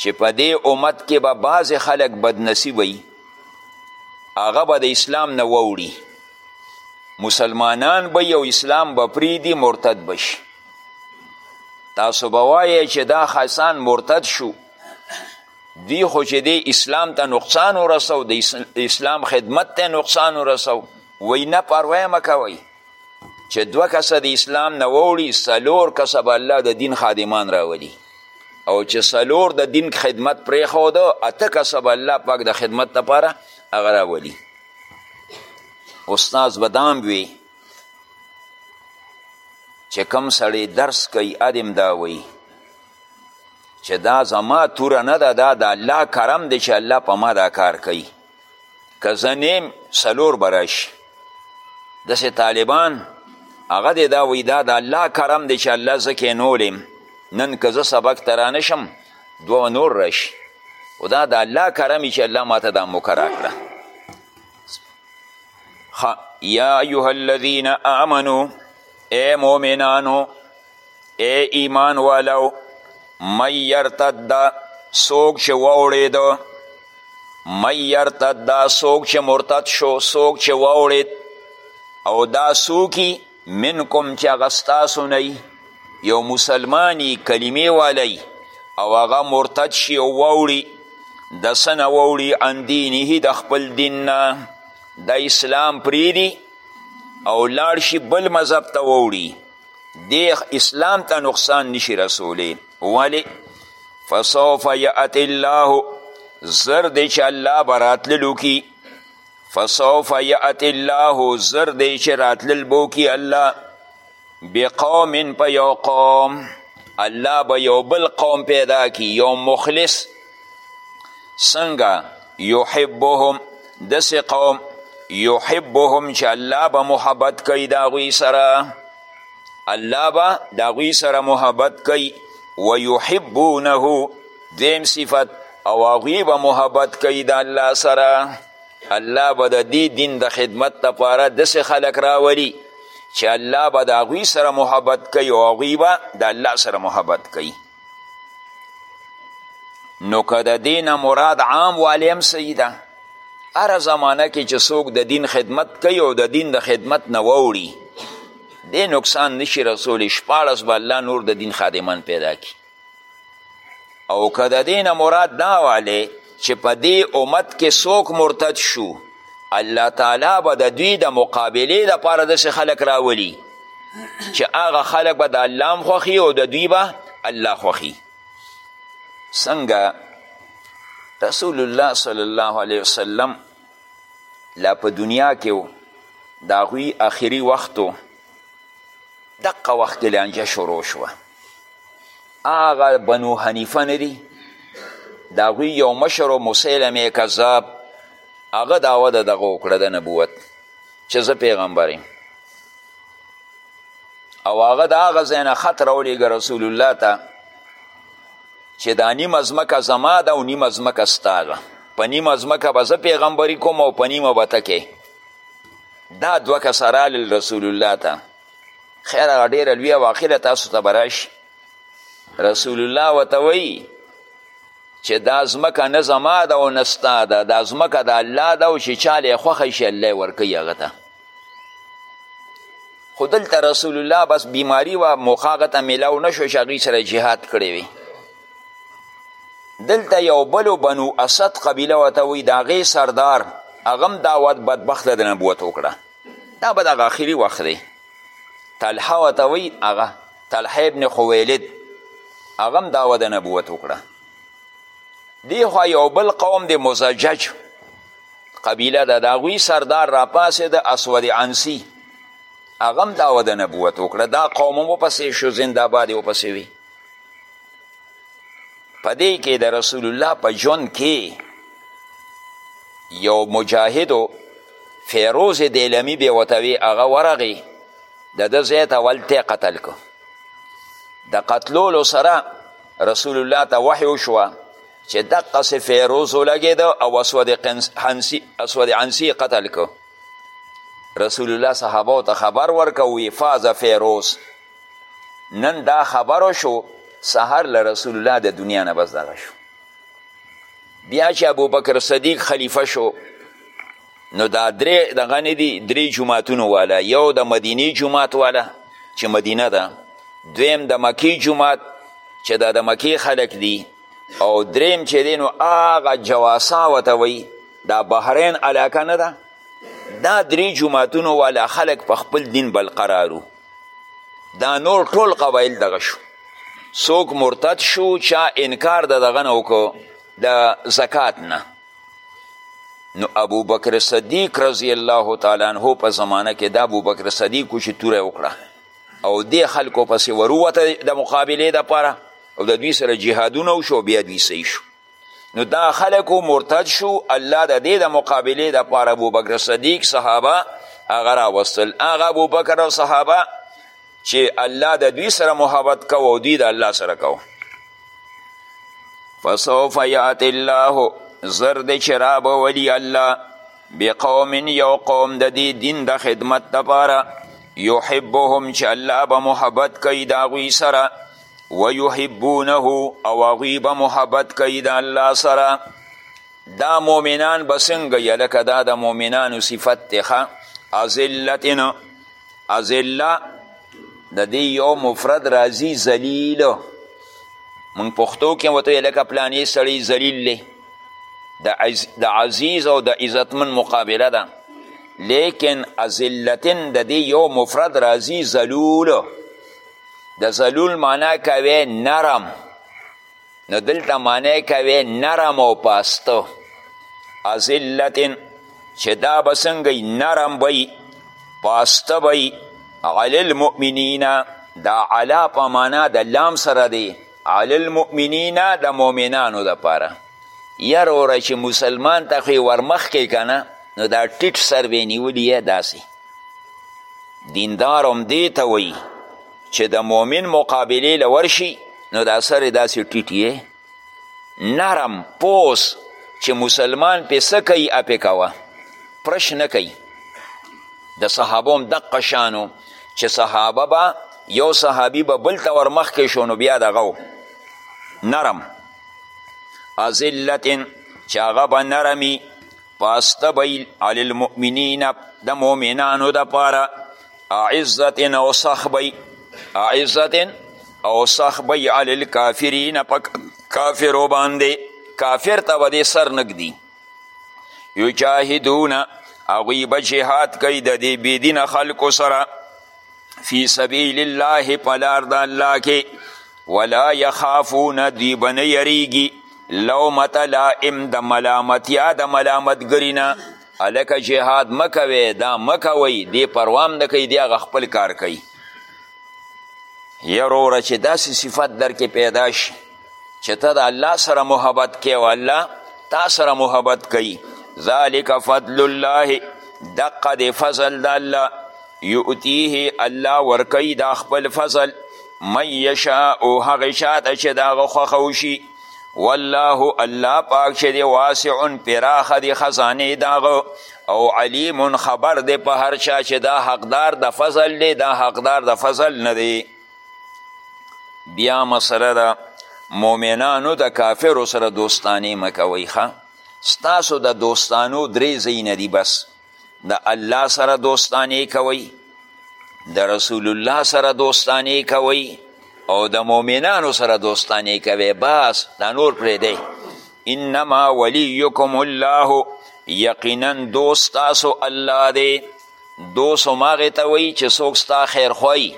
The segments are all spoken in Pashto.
چې په دې امت کې به بعضې خلک بدنصیبه وي هغه به د اسلام نه ووړي مسلمانان به یو اسلام به پریدي مرتد بشي تاسو به وایې چې دا خسان مرتد شو دی خو چې دی اسلام ته نقصان ورسو د اسلام خدمت ته نقصان ورسو وی نه پروا مه کوئ چې دوه کسه د اسلام نه ووړي څلور کسه به الله د دین خادمان راولي او چې څلور د دین خدمت پرېښوده اته کسه به الله پاک د خدمت لپاره هغه راولي استاد به دام وي چې کم سړی درس کوي ادم دا وایي چې دا زما توره نه ده دا د الله کرم دی چې الله په ما دا کار کوي که زه نیم څلور به راشي داسې طالبان هغه دی دا وایي دا د الله کرم دی چې الله زه کینولیم نن که زه سبق ته رانشم دوه نور راشي خو دا د الله کرم چې الله ماته دا موقع راکړه یا ایها الذین آمنو ای مؤمنانو ای ایمان والو من یرتد سوک چې واوړید من یرتد دا سوک چې مرتد شو سوک چې واوړید او دا سوکی منکم چې هغه ستاسو نه یو مسلمانی کلمې والی او هغه مرتد شي او واوړي د څه نه واوړي عن دینه د خپل دین نه د اسلام پریدي او لاړ شي بل مذهب ته واوړي دی اسلام ته نقصان نشي رسولی ولی فسوف یأتی الله زر دی چې الله به راتللو کی فسوف یأتی الله زر دی چې راتلل بو کی الله بقوم په یو قوم الله به یو بل قوم پیدا کی یو مخلص څنګه یحبهم داسې قوم یحبهم چې الله به محبت کوي د هغوی سره الله به د هغوی سره محبت کوي ویحبونه دویم صفت او هغوی به محبت کوي د الله سره الله به د دې دین د خدمت لپاره داسې خلک راولي چې الله به د هغوی سره محبت کوي او هغوی به د الله سره محبت کوي نو که د دین مراد عام والی هم صحیح ده هره زمانه کې چې څوک د دین خدمت کوي او د دین د خدمت نه واوړي دې نقصان نشي رسولی شپاړس به الله نور د دین خادمان پیدا کړي او که د دین مراد دا والی چې په دې امت کې څوک مرتد شو الله تعالی به د دوی د مقابلې دپاره داسې خلک راولي چې هغه خلک به د الله هم خوښي او د دوی به الله خوښي څنګه رسول الله صلی الله علیه وسلم لا په دنیا کې و د هغوی آخري وخت و دقه وخت کې لانجه شروع شوه هغه بنو حنیفه نه دي د هغوی یو مشر و مسیلمې کذاب هغه دعوه د دغه وکړه د نبوت چې زه پیغمبر یم او هغه د هغه ځای نه خط راولیږه رسول الله ته چې دا نیمه ځمکه زما ده او نیمه ځمکه ستا ده په نیمه ځمکه به زه پیغمبري کوم او په نیمه به ته دا دوه کسه رالل رسول الله ته خیر هغه ډېره لویه واقع ده تاسو ته به راشي رسول الله ورته وایي چې دا ځمکه نه زما ده او نه ستا ده دا ځمکه د الله ده او چې چا له یې خوښه شي الله یې ورکوي هغه ته خو دلته رسول الله بس بیماری وه موقع هغه ته میلاو نه شو چې هغوی سره جهاد کړی وي دلته یو بلو بنو اسد قبیله ورته وایي د هغې سردار هغه هم دعوت بدبخته د نبوت وکړه دا به دغه اخري وخت دی طلحه ورته وایي هغه طلحه ابن خویلد هغه هم دعوه د نبوت وکړه دیخوا یو بل قوم دی مزجج قبیله ده د هغوی سردار راپاڅېده اسود عنسی هغه هم دعوه د نبوت وکړه دا قوم هم وپسې شو زنداباد یې وپسې وي په دې کې د رسول الله په ژوند کې یو مجاهدو فیروز دیلمی به ورته وي هغه ورغی د ده ځای ته ولته قتل کو د قتلولو سره رسول الله ته وحی وشوه چې دقسې فیروز ولګېده او اسود عنسی قتل کو رسول الله صحابه ته خبر ورکوي فاز فیروز نن دا خبر شو سهار له رسول الله د دنیا نه بس دغه شو بیا چې ابوبکر صدیق خلیفه شو نو دا درې دغه نه دي درې جوماتونو والا یو د مدینې جومات والا چې مدینه ده دویم د مکې جومات چې دا د مکې خلک دي او دریم چې دی نو هغه جواسا ورته وایي دا بحرین علاقه نه ده دا درې جوماتونو والا خلک په خپل دین بلقرارو دا نور ټول قبایل دغه شو څوک مرتد شو چا انکار د دغه نه وکړو د زکات نه نو ابو بکر صدیق رضی الله تعالی عنه په زمانه کې د ابو بکر صدیق چې توره وکړه او دې خلکو پسې وروته د مقابلې دپاره او د دوی سره جهادونه وشو بیا دوی صحیح شو نو دا خلکو مرتد شو الله د دې د مقابلې د پاره ابوبکر صدیق صحابه هغه راوستل هغه ابوبکر او صحابه چې الله د دوی سره محبت کوو او دوی د الله سره کوو فسوف یات الله زر د چراب ولی الله بقوم یو قوم د دې دین د خدمت لپاره یحبهم چې الله به محبت کوي د هغوی سره ویحبونه او هغوی به محبت کوي د الله سره دا مؤمنان به څنګه یې لکه دا د مؤمنانو صفت دی ښه ازلتن ازله د دې یو مفرد راځي ذلیل مونږ پښتو کې ورته لکه پلانې سړی ذلیل دی د عزیز او د عزتمن مقابله ده لیکن ازلتن د دې یو مفرد راځي ذلول د ذلول معنا کوي نرم نو دلته معنی کوي نرم او پاسته ازلتن چې دا به څنګه نرم وي پاسته وي علی المؤمنین دا علا په معنا د لام سره دی علی المؤمنین د مؤمنانو دپاره یاره وروره چې مسلمان ته خو یې ورمخکې که نه نو دا ټیټ سر به یې نیولي یا داسې دیندار هم دې ته وایي چې د مؤمن مقابلې له ورشي نو دا سر یې داسې ټیټ یې نرم پوس چې مسلمان پې څه کوي اپې کوه پرش نه کوي د صحابو هم دقه شانو چې صحابه به یو صحابي به بل ته ورمخکې شو نو بیا دغه و نرم ازلتن چې هغه به نرمي پاسته به علی المؤمنین د مؤمنانو دپاره اعزتن او سخ به اعزتن او سخ به علی الکافرین په کافرو باندې کافر ته به دې سر نږدي یجاهدونه هغوی به جهاد کوي د دې بېدینه خلکو سره فی سبیل الله په لار د الله کې ولا یخافون دوی به نه یریږي لومت لائم د ملامتیا د ملامتګري نه هلکه جهاد مه کوې دا مه کوئ دې پروا هم نه کوي دی هغه خپل کار کوي یه وروره چې داسې صفت در کې پیدا شي چې ته د الله سره محبت کې او الله تا سره محبت کوي ذالک فضل الله دقه د فضل د الله یؤتیه الله ورکوي دا خپل فضل من یشاء هغه چاته چې د هغه خوښه وشي والله الله پاک چې دی واسع پراخه دی خزانه داغه او علیم خبر دی په هر چا چې دا حقدار د فضل دی دا حقدار د فضل نه دی بیا مسله ده مؤمنانو د کافرو سره دوستانې مه کوئ ښه ستاسو د دوستانو درې ځایونه دي بس د الله سره دوستانې کوئ د رسول الله سره دوستانې کوئ او د مؤمنانو سره دوستانې کوئ بس دا نور پرېږدئ انما ولیکم الله یقینا دوست تاسو الله دی دوست هم هغې ته وایي چې څوک ستا خیرخواه وي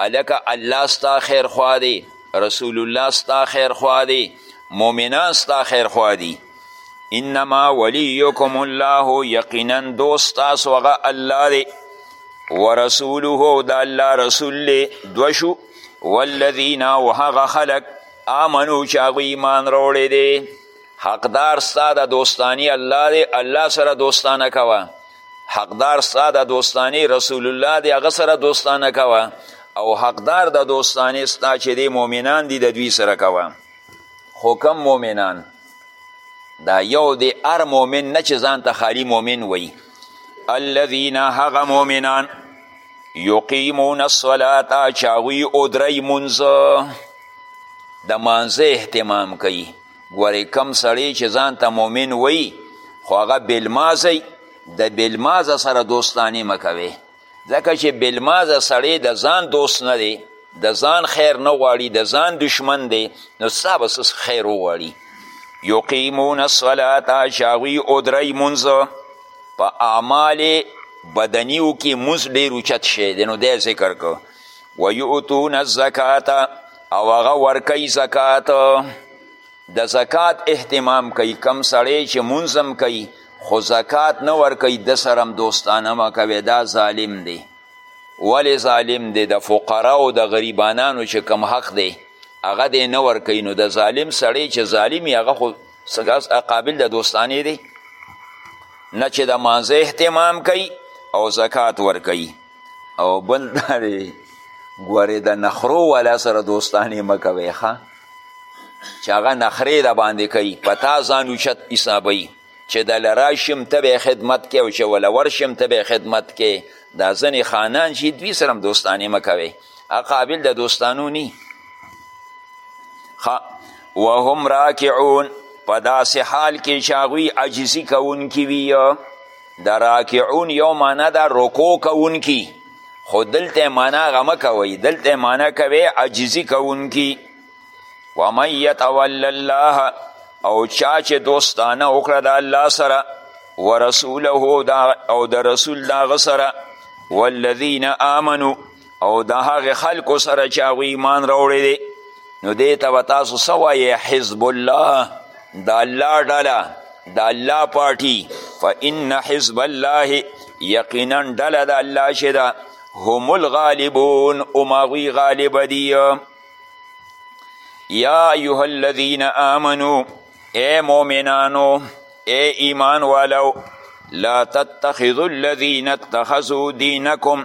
هلکه الله ستا خیرخواه دی رسول الله ستا خیرخواه دی مؤمنان ستا خیرخواه دي انما ولیکم الله یقینا دوست ستاسو هغه الله دی ورسوله او د الله رسول دی دوه شو والذین او هغه خلک آمنو چې هغوی ایمان راوړی دی حقدار ستا د دوستانی الله دی الله سره دوستانه کوه حقدار ستا د دوستانی رسول الله دی هغه سره دوستانه کوه او حقدار د دوستانه ستا چې دی مؤمنان دی د دوی سره کوه خو کم مؤمنان دا یو دی ار مؤمن نه چې ځان ته خالی مؤمن وی الذین هغه مؤمنان یقیمون الصلاة چاوی ادری منځ د مانځه اهتمام کوي ګورې کم سړی چې ځان ته مؤمن وایي خو هغه بېلمازی د بېلمازه سره دوستانې مه کوې ځکه چې بېلمازه سړی د ځان دوست نه دی د ځان خیر نه غواړي د ځان دشمن دی نو ستا به څه خیر وغواړي یقیمون الصلات چې هغوی اودری مونځ په اعمال بدنیو کې مونځ ډېر اوچت شی دی نو دی ذکر کړو ویؤتون الزکات او هغه ورکوي زکات د زکات اهتمام کوي کم سړی چې مونځ هم کوي خو زکات نه ورکوي ده سره هم دوستانه مه کوی دا ظالم دی ولې ظالم دی د فقراو د غریبانانو چې کم حق دی هغه دی نه ورکوي نو د ظالم سړی چې ظالم وي هغه خو قابل د دوستانې دی نه چې د مانځه اهتمام کوي او زکات ورکوي او بل دا دی ګورې د نخرو والا سره دوستانې مه کوئ ښه چې هغه نخرې د باندې کوي په تا ځان اوچت حسابوي چې د له راشم ته به خدمت کې او چې وله ورشم ته به خدمت کې دا ځینې خانان چې دوی سره هم دوستانې مه کوئ قابل د دوستانو نی وهم راکعون په داسې حال کې چې هغوی عاجزي کوونکي وي د راکعون یو معنا ده رکو کوونکي خو دلته معنا هغه مه کوئ دلته معنا کوي عاجزي کوونکي ومن یتول الله او چا چې دوستانه وکړه د الله سره ورسوله او د رسول د هغه سره والذین آمنو او د هغې خلکو سره چې هغوی ایمان راوړی دی نو دې ته به تاسو څه وایې حزب الله د الله ډله د الله پارټي فان حزب الله یقینا ډله د الله چې ده هم الغالبون هماغوی غالب دي یا ایها الذین آمنو ای مؤمنانو ای ایمان والو لا تتخذوا الذین اتخذوا دینکم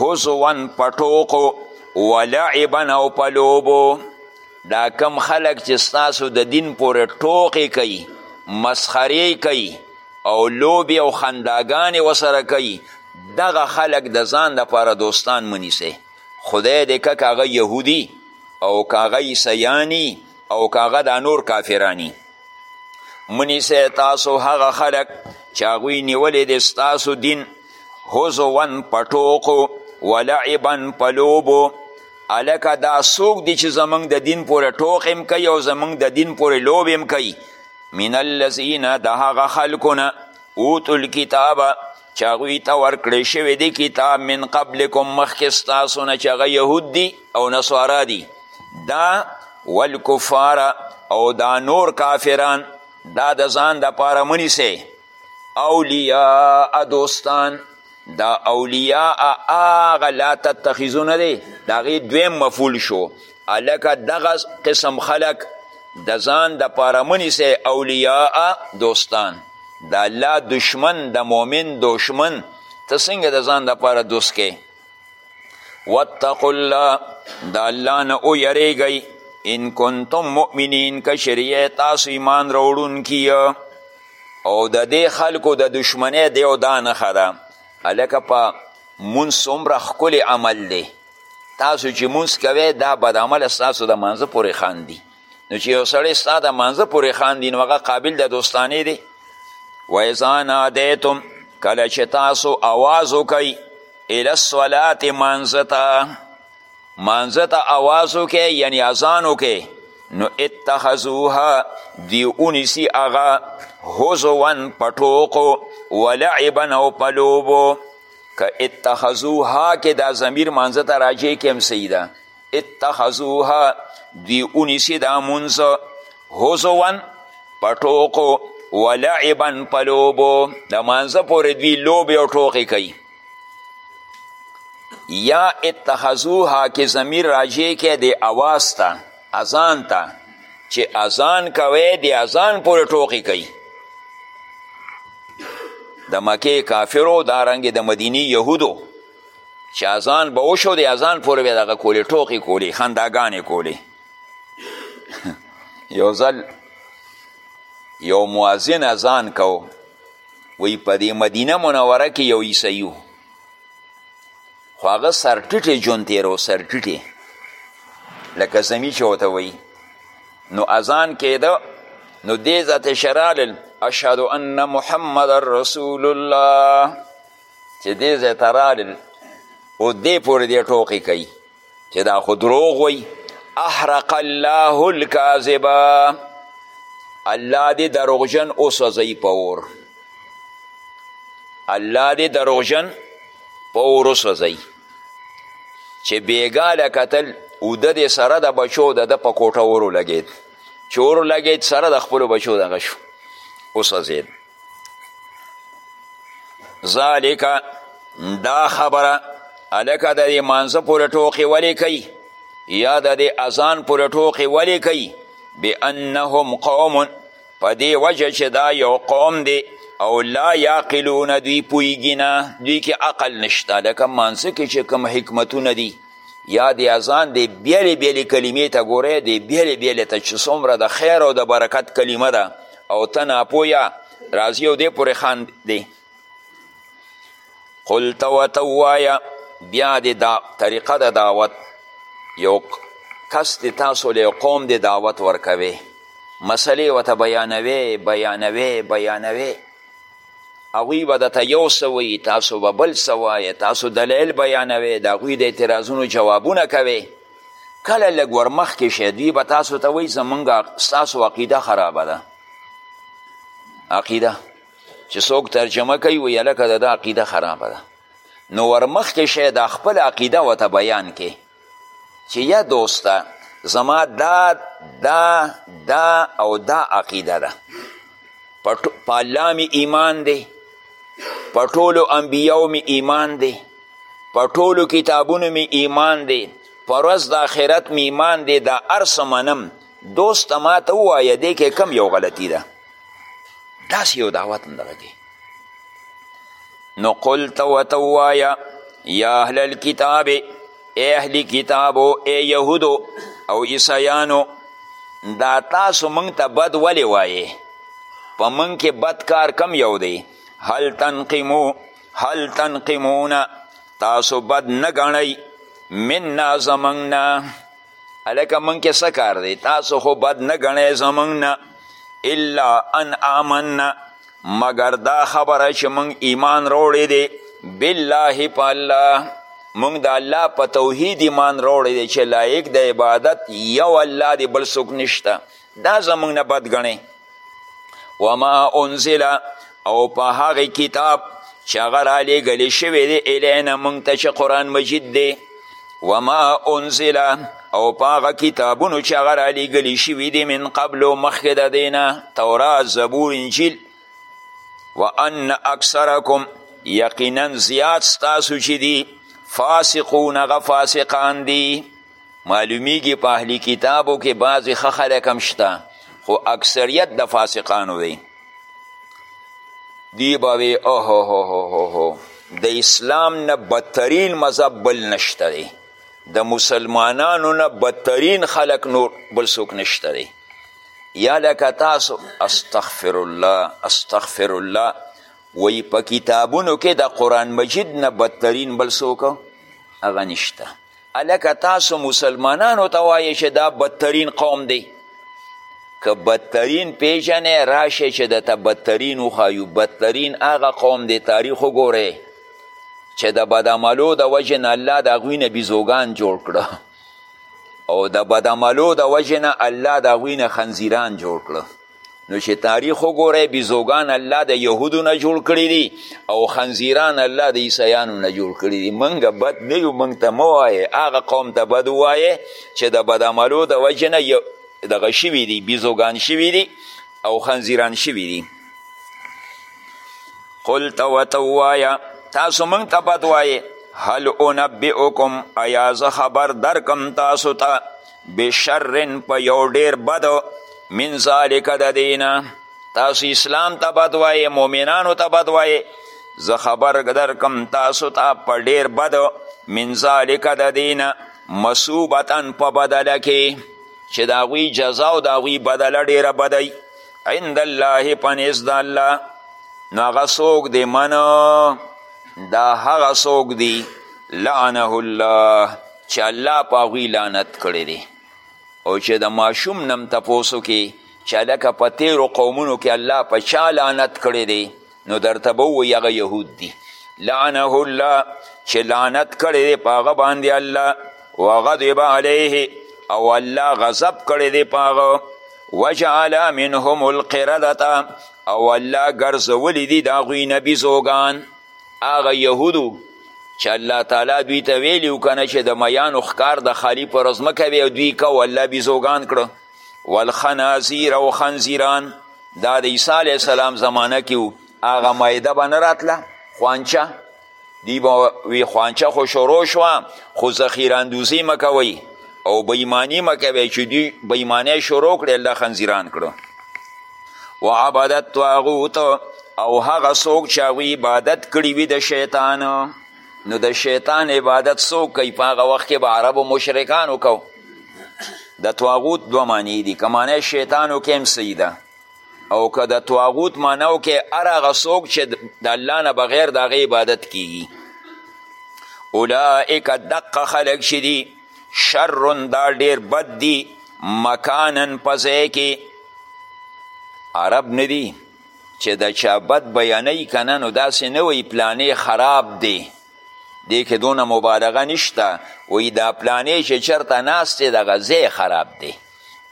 هزوا په ټوقو ولعبا او په لوبو دا کم خلک چې ستاسو د دین پورې ټوقې کوي مسخرې کوي او لوبې او خنداګانې وسره کوي دغه خلک د ځان لپاره دوستان منیسئ خدای دې که که هغه یهودي او که هغه عیسیاني او که هغه دا نور کافرانی منیسئ تاسو هغه خلک چې هغوی نیولی دی ستاسو دین هزوا په ټوقو ولعبا په لوبو الکه دا څوک دی چې زمونږ د دین پورې ټوق هم کوي او زمونږ د دین پورې لوب هم کوي من الذین د هغه خلکو نه اوتو الکتاب چې هغوی ته ورکړی شوی دی کتاب من قبلکم مخکې ستاسو نه چې هغه یهود دي او نصارا دي دا والکفار او دا نور کافران دا د ځان دپاره منیسئ اولیاء دوستان دا اولیاء آغا لا تتخیزونه دی دا غی دویم مفول شو الکه دغه قسم خلق د ځان د پاره منیسه اولیاء دوستان د الله دشمن د مؤمن دشمن ته څنګه د ځان د پاره دوست کې واتقوا الله د الله نه او یریږئ ان کنتم مؤمنین که شریعه تاسو ایمان راوړونکي او د دې خلکو د دشمنۍ د یو دا نښه ده هلکه په مونځ څومره ښکلی عمل دی تاسو چې مونځ کوئ دا بد عمله ستاسو د مانځه پورې خاندي نو چې یو سړی ستا د مانځه پورې خاندي نو هغه قابل د دوستانې دی و اذا نادیتم کله چې تاسو اواز وکئ الی الصلات مانځه ته مانځه ته اواز وکړي یعنی اذان وکړي نو اتخذوها دی اونیسی هغه هزوان په ټوقو ولعبا او په لوبو که اتخذوها کې دا ضمیر مانځه ته راجع کې هم صحیح ده اتخذوها دی اونیسی دا مونځ هزوان په ټوقو ولعبا په لوبو د مانځه پورې دوی لوبې او ټوقې کوي یا اتخذوها کې ضمیر راجع کې د اواز ته اذان ته چې اذان کوي د اذان پورې ټوقې کوي د مکې کافرو دارنګې د مدینې یهودو چې اذان به وشو د اذان پورې به دغه کولې ټوقې کولې خنداګانې کولې یو ځل یو مؤذن اذان کو وی په دې مدینه منوره کې یو عیسیو خو هغه سرټیټې ژوند تیرو سرټیټې لکه زمي چې ورته وایي نو اذان کېده نو دې ذاتې شرالل اشهد ان محمد رسول الله چې دې ځای ته رالل او دې پورې دې ټوقې کوي چې دا خو دروغ وی احرق الله الکاذبه الله دې دروغجن وسوځوي په اور الله دې دروغجن په اور وسوځوي چې بېګا له کتل اوده دې سره د بچو د ده په کوټه اور ولګېد چې اور ولګېد سره د خپلو بچو دغه شو وسوځېد ذالک دا خبره الکه د دې مانځه پورې ټوقې ولې کوي یا د دې اذان پورې ټوقې ولې کوي بانهم قوم په دې وجه چې دا یو قوم دی او لا یاقلون دوی پوهیږي نه دوی کې عقل نشته لکه مانځه کې چې کوم حکمتونه دي یا د اذان د بیلې بیلې کلمې ته ګورئ د بیلې بیلې ته چې څومره د خیر او د برکت کلمه ده او ته ناپویا راځي او دې پورې خاند دی قل ته ورته ووایه بیا دې دا طریقه د دعوت یو کس دې تاسو له قوم دې دعوت ورکوي مسلې ورته بیانوي بیانوي بیانوي هغوی به درته یو څه وایي تاسو به بل څه وایې تاسو دلایل بیانوي د هغوی د اعتراضونو جوابونه کوئ کله لږ ورمخکې شئ دوی به تاسو ته وایي زمونږ ستاسو عقیده خرابه ده عقیده چې څوک ترجمه کوي وایي هلکه د ده عقیده خرابه ده نو ورمخکې شئ دا خپله عقیده ورته بیان کې چې یا دوسته زما دا دا دا او دا عقیده ده په الله مې ایمان دی په ټولو انبیاو مې ایمان دی په ټولو کتابونو می ایمان دی په ورځ د آخرت می ایمان دی دا هر څه منم دوست ما ته ووایه دې کې کم یو غلطي ده داسې یو دعوت هم دغه کې نو قلت ورته ووایه یا اهل الکتاب ای اهل کتابو ای یهودو او عیسیانو دا تاسو موږ ته بد ولې وایې په موږ کې بد کار کم یو دی هل تنقیمو هل تنقمون تاسو بد نه ګڼئ منا زمونږ نه هلکه مونږ کې څه کار دی تاسو خو بد نه ګڼئ زمونږ نه الا ان آمنا مګر دا خبره چې مونږ ایمان روړی دی بالله په الله مونږ د الله په توحید ایمان روړی دی چې لایق د عبادت یو الله دی بل څوک نشته دا زمونږ نه بد ګڼې وما انزل او په هغې کتاب چې هغه رالیږلی شوی دی الینا موږ ته چې قرآن مجید دی وما انزل او په هغه کتابونو چې هغه رالیږلی شوي دي من قبلو مخکې د دی نه تورات زبور انجیل وان اکثرکم یقینا زیات ستاسو چې دي فاسقون هغه فاسقان دي معلومیږي په اهلی کتابو کې بعضې ښه خلک هم شته خو اکثریت د فاسقانو دی دی به وی اوهوهوهوهو د اسلام نه بدترین مذهب بل نشته دی د مسلمانانو نه بدترین خلک نور بل څوک نشته دی یا لکه تاسو استغفر الله استغفر الله وی په کتابونو کې د قرآن مجید نه بدترین بل څوک هغه نشته هلکه تاسو مسلمانانو ته وایې چې دا بدترین قوم دی که بدترین پیژنې راشه چې د ته بدترین وښایو بدترین هغه قوم دی تاریخ وګورئ چې د بدعملو د وجې نه الله د هغوی نه بیزوګان جوړ کړه او د بدعملو د وجې نه الله د هغوی نه خنزیران جوړ کړه نو چې تاریخ وګورئ بیزوګان الله د یهودو نه جوړ کړي دي او خنزیران الله د عیسیانو نه جوړ کړي دي موږ بد نه یو موږ ته مه وایې هغه قوم ته بد ووایې چې د بدعملو د وجې نه دغه شوي دي بیزوګان شوي دي او خنزیران شوي دي قل ته ورته ووایه تاسو موږ ته بد وایې هل انبئکم ایا زه خبر درکم تاسو ته تا بشرن په یو ډیر بد من ذالک د دینا تاسو اسلام ته بد وایې مؤمنانو ته بد وایې زه خبر درکم تاسو ته په ډیر بد من ذالک د دینا مصوبتا په بدله کې چې د هغوی جزا او د هغوی بدله ډیره بدی عند الله په نزد د الله نو هغه څوک دی منه دا هغه څوک دی لعنه الله چې الله په هغوی لعنت کړی دی او چې د ماشوم نم تپوس وکړي چې هلکه په تیرو قومونو کې الله په چا لعنت کړی دی نو درته به ووایي هغه یهود دي لعنه الله چې لعنت کړی دی په هغه باندې الله وغضب علیه او الله غضب کړی دی په هغه وجعل منهم القردة او الله ګرځولی دي د هغوی نبي زوګان هغه یهودو چې الله تعالی دوی ته ویلي و کنه چې د میانو ښکار د خالي پر ورځ مه کوې او دوی کوه الله بیزوګان کړه والخنازیر او خنزیران دا د عیسی علیه السلام زمانه کې و هغه مایده به نه راتله خوانچه دی به وی خوانچه خو شروع شوه خو ذخیراندوزي مه کوئ او بېماني مه کوئ چې دوی بېمانۍ شروع کړې الله خنزیران کړو و عبدت طاغوت او هغه څوک چې هغوی عبادت کړي وي د شیطان نو د شیطان عبادت څوک کوي په هغه وخت کې به عربو مشرکانو کو د طاغوت دوه معنی دي که معنی شیطانو کې هم صحیح ده او که د طاغوت معناو کې هر هغه څوک چې د الله نه بغیر د هغې عبادت کیږي اولئک دقه خلک چې دي شر دا ډیر بد دی مکانن په ځای کې عرب نه دي چې د چا بد بیانوي که نه نو داسې نه وایي پلانې خراب دی دې کې دونه مبالغه نشته وایي دا پلانې چې چرته ناست دی دغه ځای خراب دی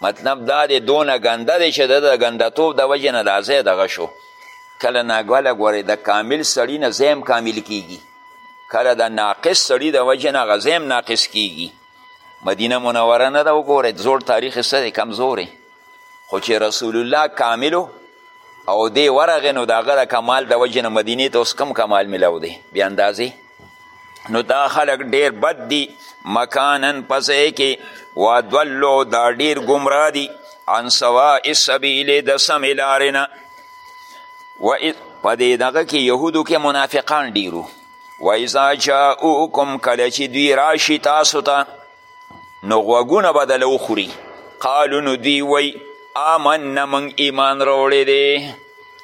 مطلب دا دی دونه ګنده دی چې د د ګندهتوب د وجې نه دا ځای دغه شو کله ناګله ګورې د کامل سړي نه ځای کامل کیږي کله د ناقص سړي د وجې نه هغه ځای هم ناقص کیږي مدینه منوره نه ده وګورئ زوړ تاریخ یې څه دی کمزوری خو چې رسول الله کاملو او دی ورغې نو د هغه د کمال د وجې نه مدینې ته اوس کم کمال میلاو دی بې اندازې نو دا خلک ډیر بد دي مکانن په ځای کې وادولو دا ډیر ګمراه دي عن سواء السبیل د سمې لارې نه و په دې دغه کې یهودو کې منافقان ډیرو و اذا جاءوکم کله چې دوی راشي تاسو ته نو غوږونه به دله وخوري قالو نو دوی وی آمنا موږ ایمان راوړی دی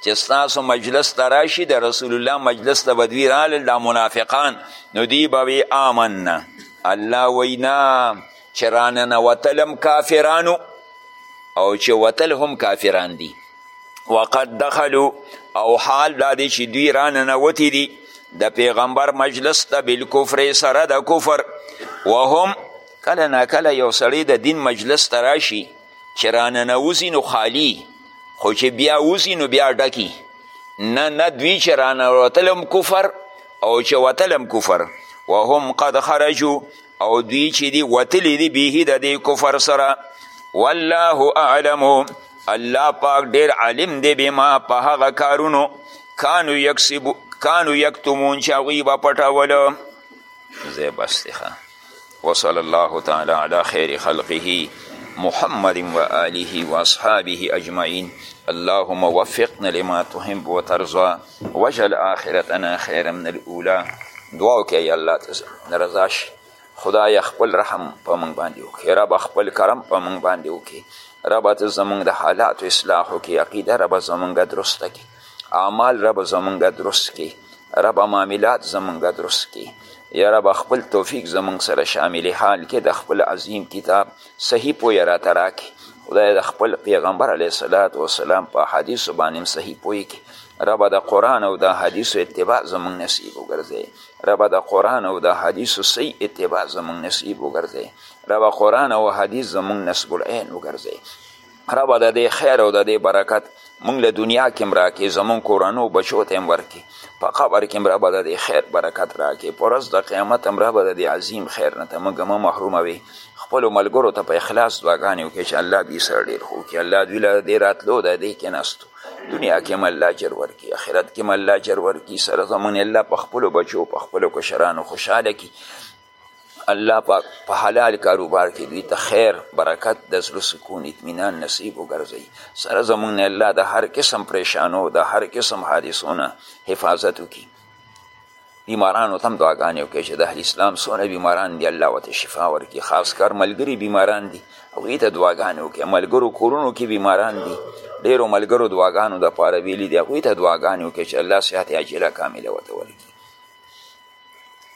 چې ستاسو مجلس ته راشي د رسول الله مجلس ته به دوی رالل دا منافقان نو دوی به وی آمنا الله وی نه چې راننوتلم کافرانو او چې وتل هم کافران دي وقد دخلو او حال دا دی چې دوی راننوتي دي د پیغمبر مجلس ته بالکفر سره د کفر وهم کله ناکله یو سړی د دین مجلس ته راشي چې راننوځي نو خالی خو چې بیا وځي نو بیا ډکي نه نه دوی چې راننوتلم کفر او چې وتلم کفر وهم قد خرجو او دوی چې دی وتلی دی بیهی د دې کفر سره والله اعلم الله پاک ډیر عالم دی بما په هغه کارونو کانو یکسبو کانو یکتمون چې هغوی به پټولو زه بس دی وصل الله تعالی علی خیر خلقه محمد و آله و اصحابه اجمعین اللهم وفقنا لما تحب و ترضا وجل آخرتنا خیر من الاولا دعاو که یا اللہ تزا نرزاش خدای خپل رحم په موږ باندې وکړي رب خپل کرم په موږ باندې وکړي رب ته زموږ د حالاتو اصلاح وکړي عقیده رب زموږ درسته کړي اعمال رب زموږ درست کړي رب معاملات زموږ درست کړي یا رب خپل توفیق زموږ سره شامل حال کې د خپل عظیم کتاب صحیح پوهه راته راکړي خدای د خپل پیغمبر علیه صلات وسلام په حدیثو باندې صحیح پوهه کړي رب د قرآن او د حدیثو اتباع زموږ نصیب وګرځي ربه د قرآن او د حدیثو صحیح اتباع زمونږ نصیب وګرځې ربه قرآن او حدیث زمونږ نصب العین وګرځې ربه د دې خیر او د دې برکت مونږ له دنیا کې هم راکې زمونږ کورنو بچو ته هم ورکې په قبر کې هم ربه د دې خیر برکت راکې په ورځ د قیامت هم ربه د دې عظیم خیر نه ته مونږ مه محروموې خپلو ملګرو ته په اخلاص دعاګانې وکړې چې الله دوی سره ډېر ښه وکړي الله دوی له دې راتلو د دې کېناستو دنیا کې هم الله اجر ورکړي آخرت کې هم الله اجر ورکړي سره زمونږ الله په خپلو بچو په خپلو کشرانو خوشحاله کړي الله پاک په حلال کاروبار کې دوی ته خیر برکت د زړه سکون اطمینان نصیب وګرځوي سره زمونږ نه الله د هر قسم پریشانو د هر قسم حادثو نه حفاظت وکړي بیمارانو تم دعاګانې وکړي چې د اهل اسلام څونه بیماران دي الله ورته شفا ورکړي خاص کر ملګري بیماران دي هغوی ته دعاګانې وکړي ملګرو کورونو کې بیماران دي ډېرو ملګرو دعاګانو دپاره ویلي دي هغوی ته دعاګانې وکړي چې الله صحت عاجله کامله ورته ورکړي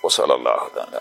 وصلی الله تعالی